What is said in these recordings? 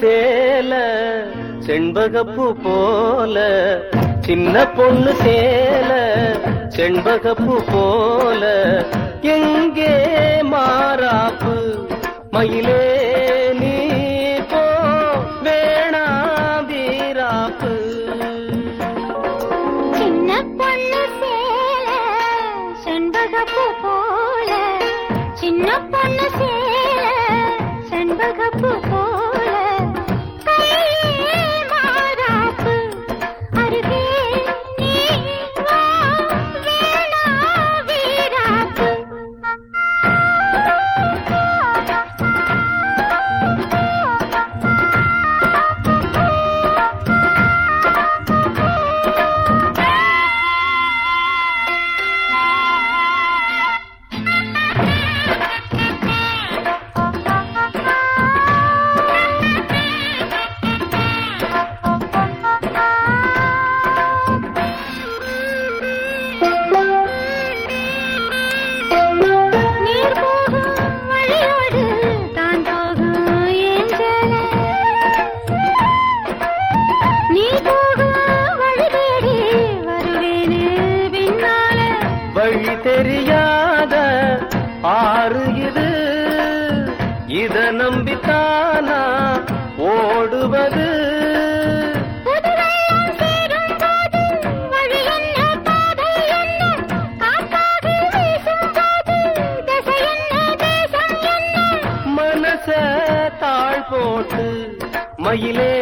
சேல செண்பகப்பு போல சின்ன பொண்ணு சேல செண்பகப்பு போல எங்கே மாறாப்பு மயிலே வழி தெரியாத ஆறு இது. இத நம்பித்தானா ஓடுவது? மனச தாழ் போட்டு மயிலே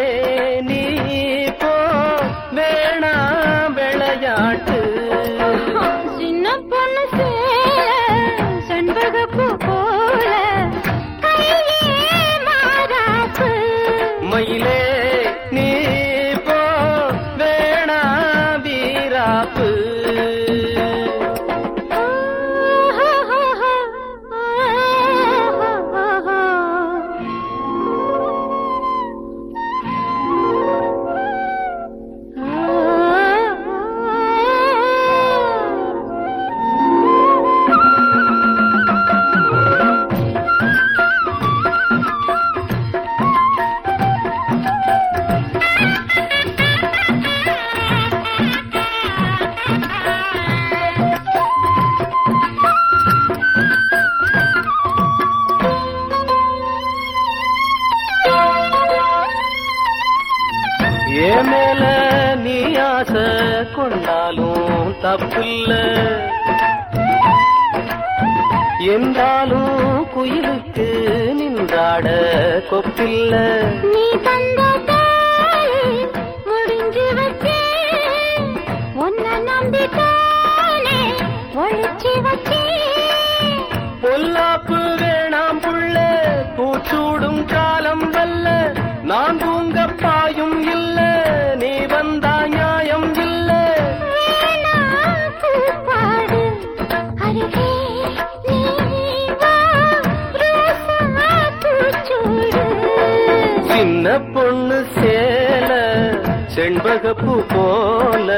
மேல நீ ஆசை கொண்டாலும் தப்பில்ல. என்றாலும் குயிலுக்கு நின்றாட கொப்பில்ல. நீ தந்த முடிஞ்சு வச்சே உன்னை நம்பித்தானே ஒழிச்சு வச்சே பொல்லாப்பு சின்ன பொண்ணு சேல செண்பகப்பு போல.